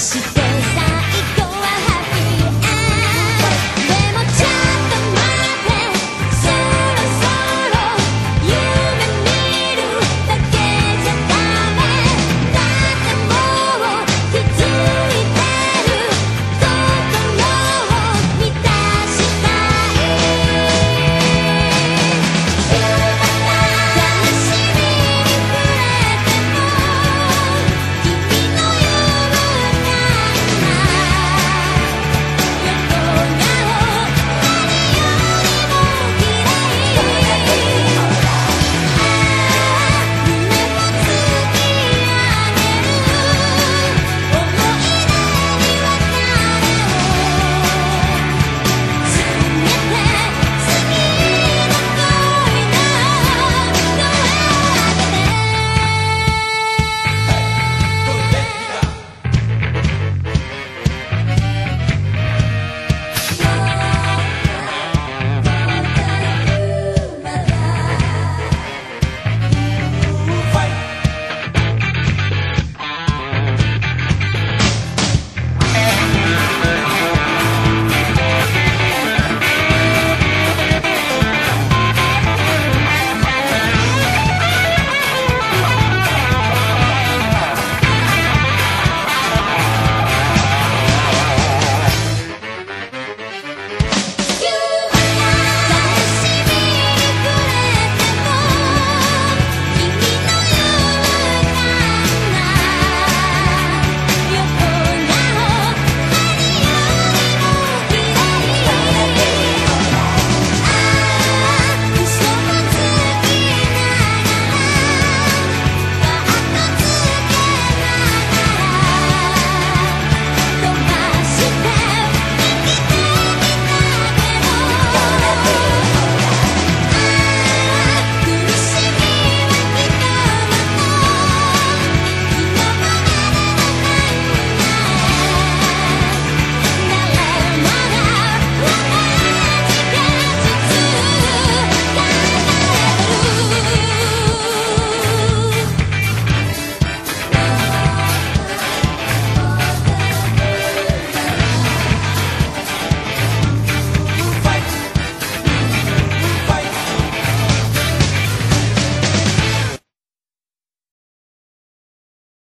se perde.